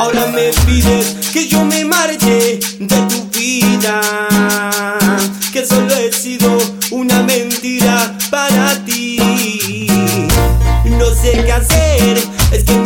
Ahora me pides que yo me marche de tu vida. Que solo he sido una mentira para ti. No sé qué hacer, es que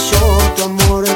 show the world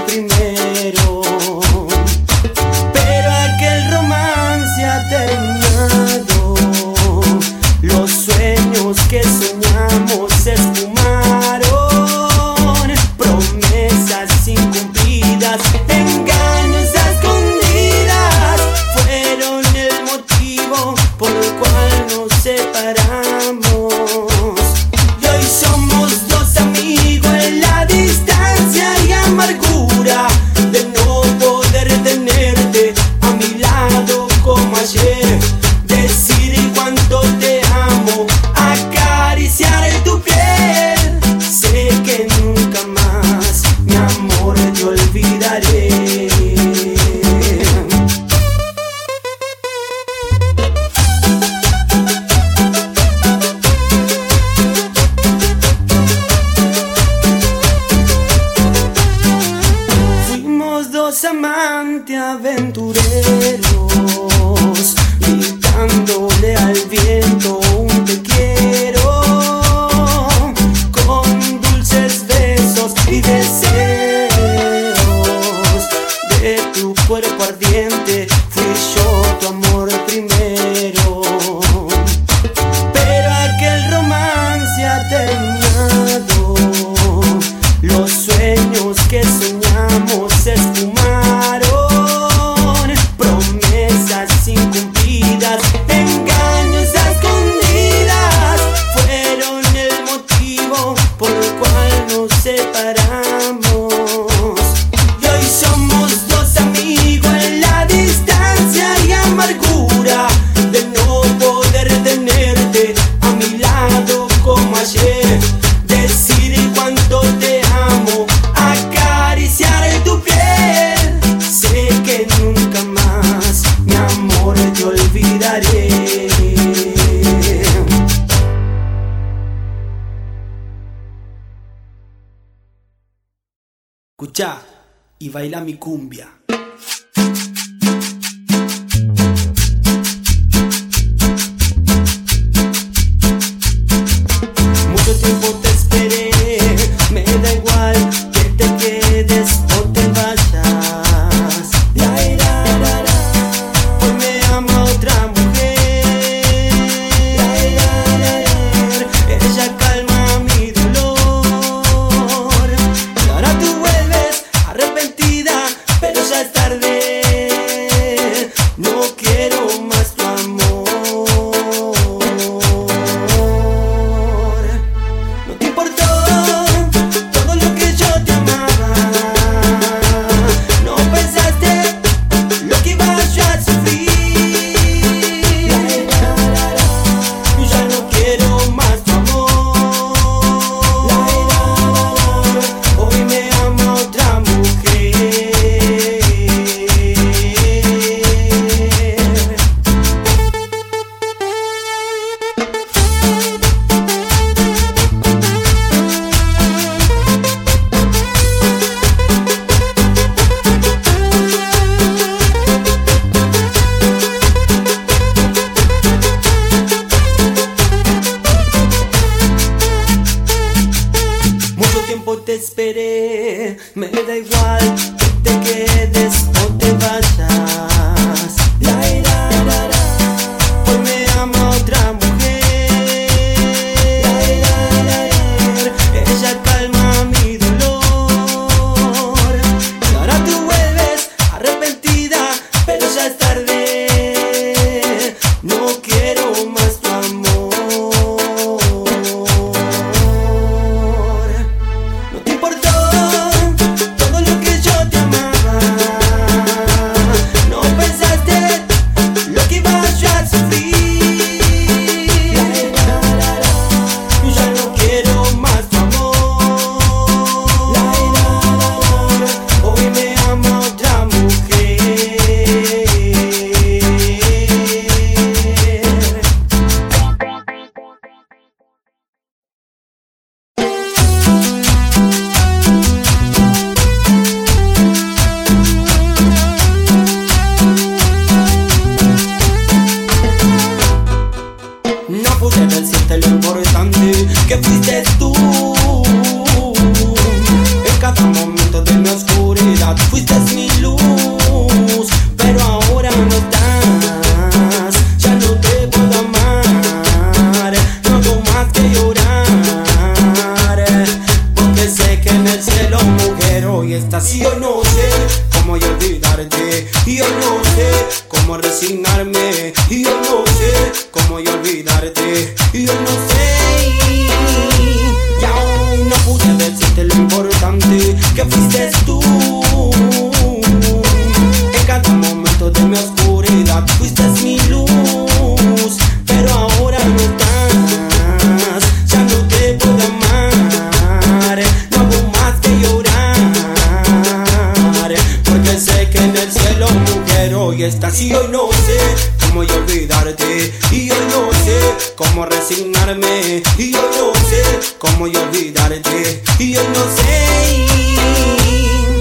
y yo no sé cómo yo olvidarte y yo no sé.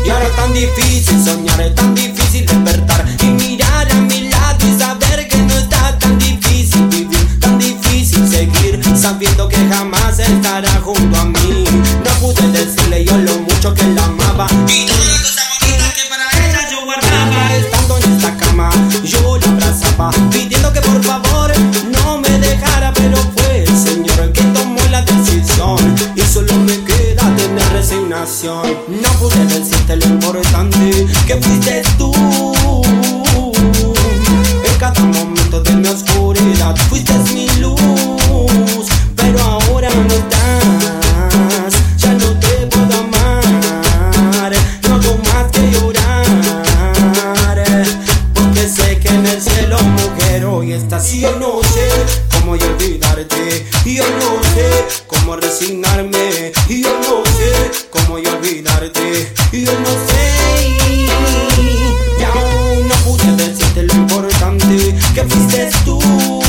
Y ahora es tan difícil soñar, es tan difícil despertar y mirar a mi lado y saber que no está tan difícil vivir, tan difícil seguir sabiendo que jamás estará junto a mí. No pude decirle yo lo mucho que la amaba y toda la bonita que para ella yo guardaba. Estando en esta cama yo la abrazaba pidiendo que por favor imaginación. No pude decirte lo importante que fuiste tú. Fuiste tú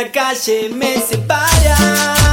Una calle me separa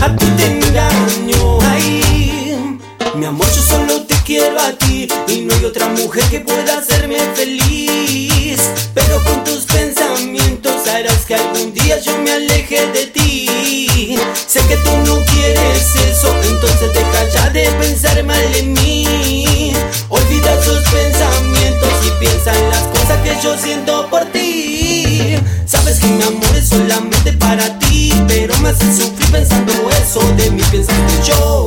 a ti te engaño. Mi amor, yo solo te quiero a ti y no hay otra mujer que pueda hacerme feliz. Pero con tus pensamientos harás que algún día yo me aleje de ti. Sé que tú no quieres eso, entonces deja ya de pensar mal en mí. Olvida tus pensamientos y piensa en las cosas que yo siento por ti. Sabes que mi amor es solo sufrí pensando eso de mí, pensaste yo.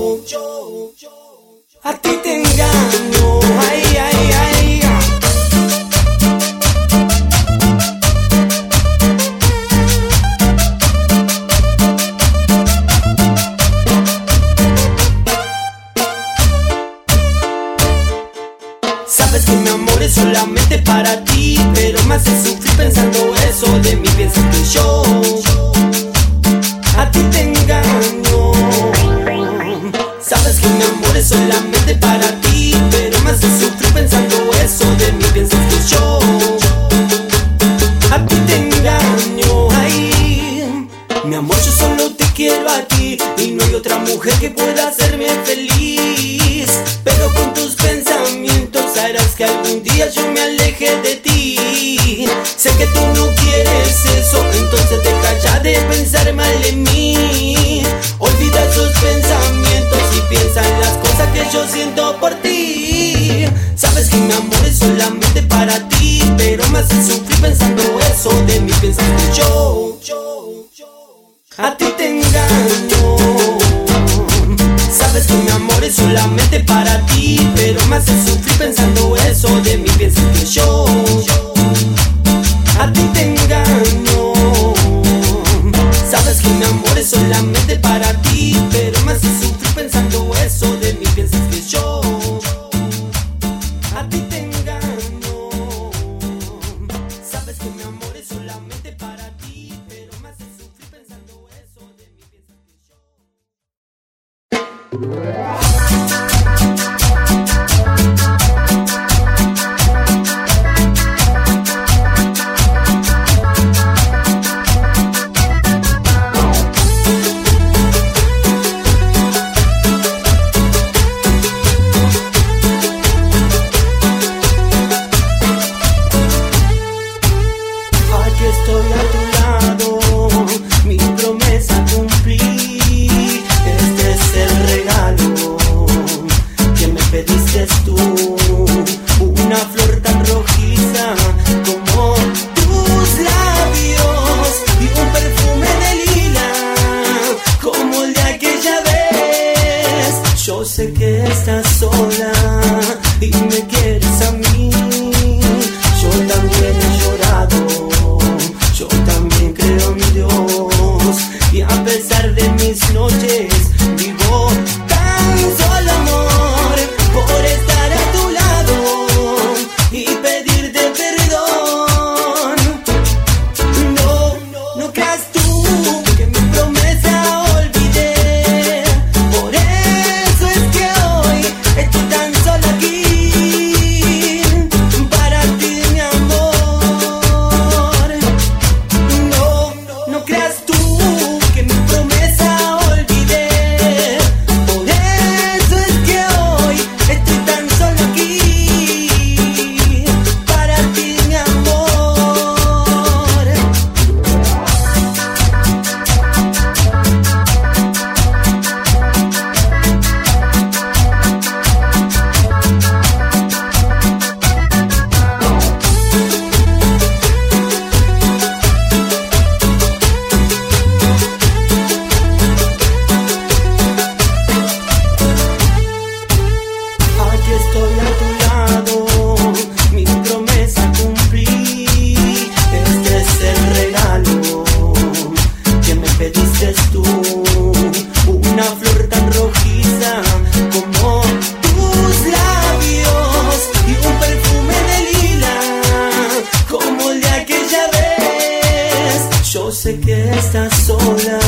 sé que estás sola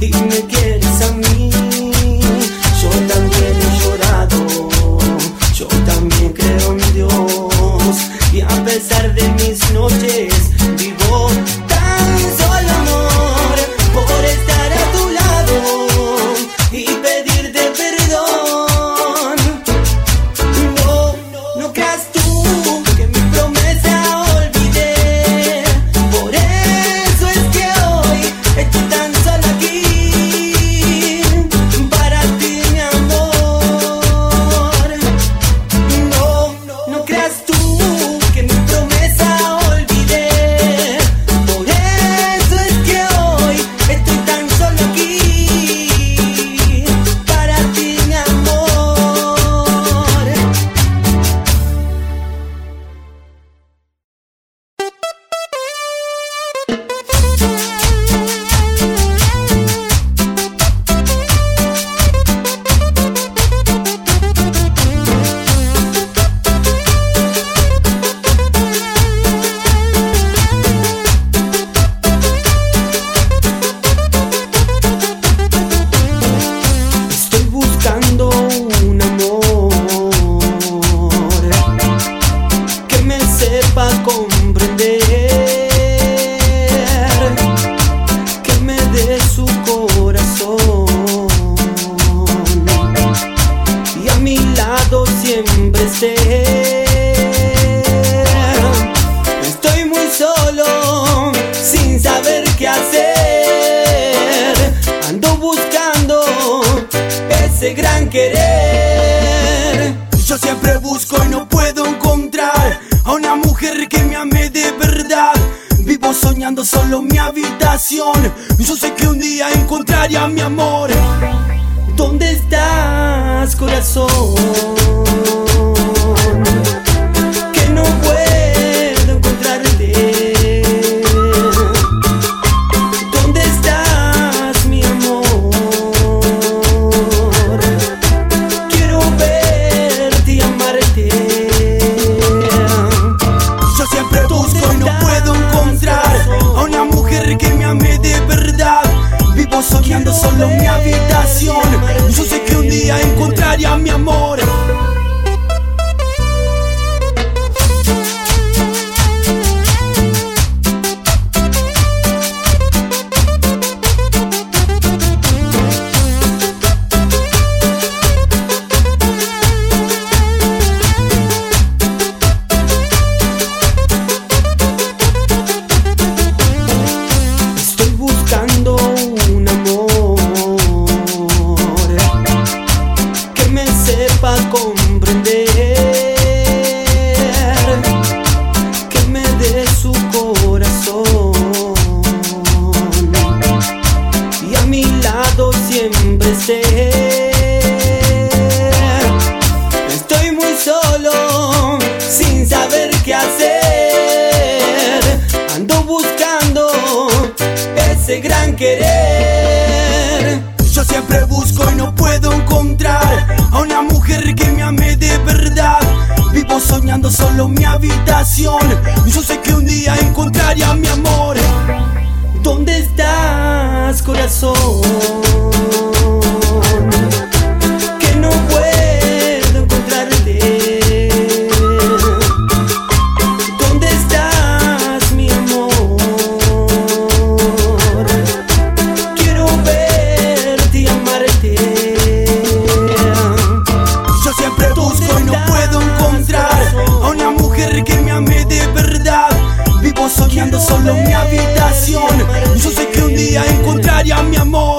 y me quieres a mí. Yo también he llorado, yo también creo en Dios y a pesar de mis noches área, mi amor. soñando solo mi habitación. Y yo sé que un día encontraría mi amor. ¿Dónde estás, corazón? mi habitación. Yo sé que un día encontraría mi amor.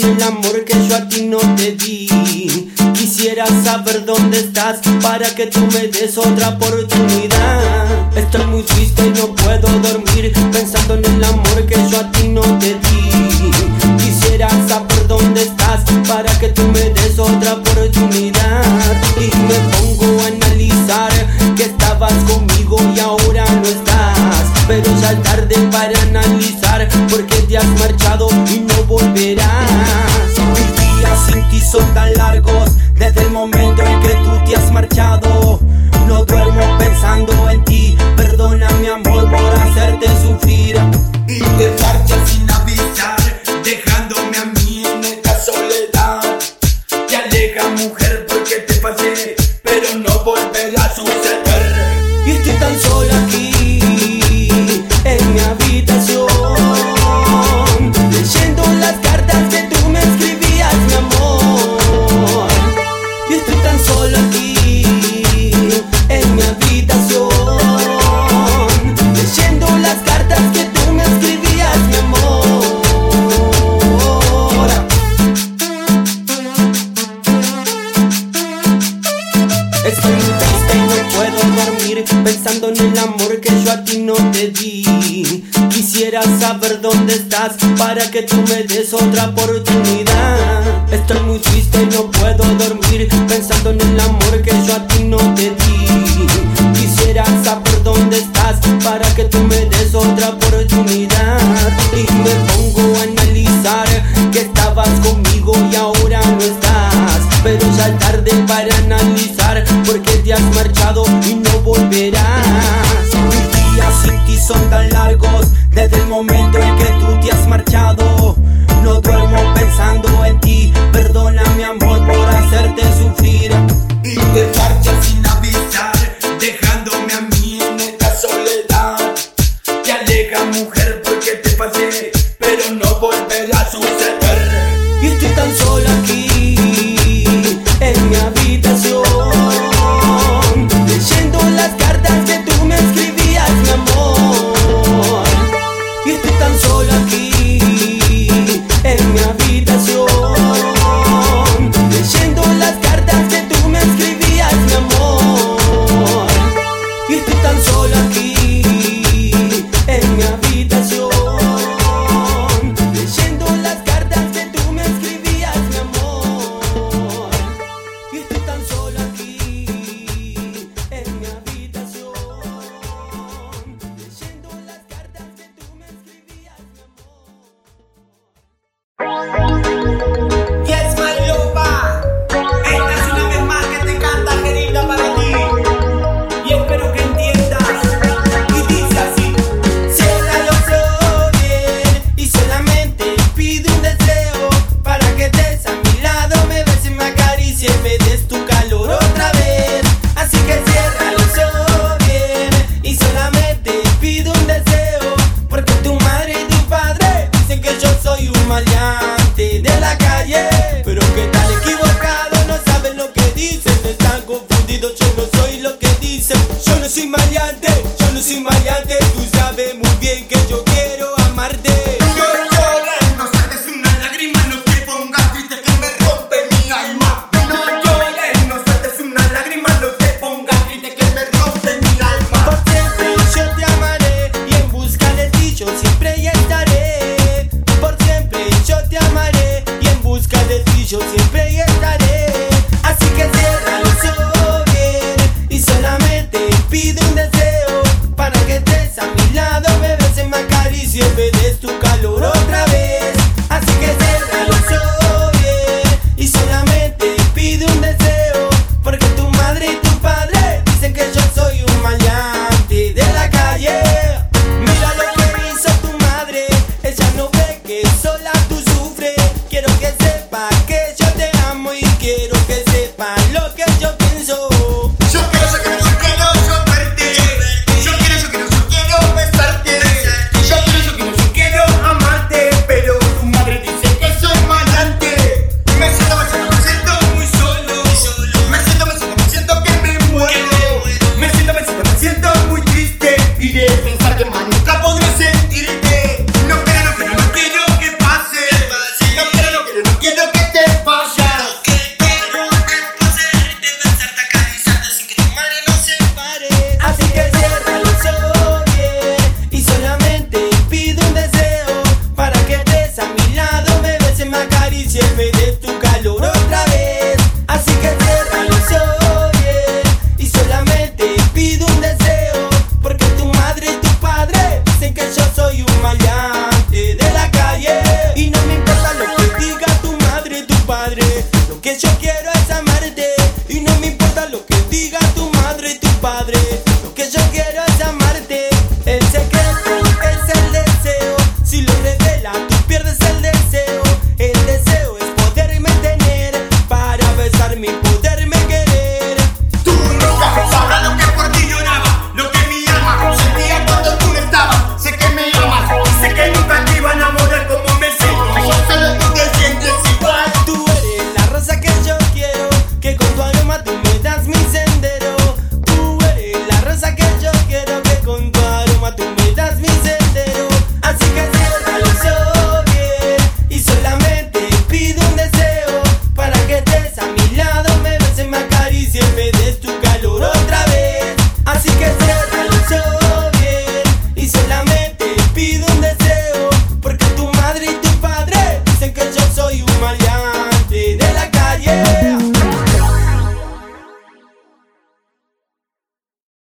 el amor que yo a ti no te di. Quisiera saber dónde estás para que tú me des otra oportunidad. Estoy muy triste y no puedo dormir pensando en el amor que yo a ti no te di. Quisiera saber dónde estás para que Mis días sin ti son tan largos desde el momento en que tú te has marchado. No duermo pensando en ti, perdona mi amor.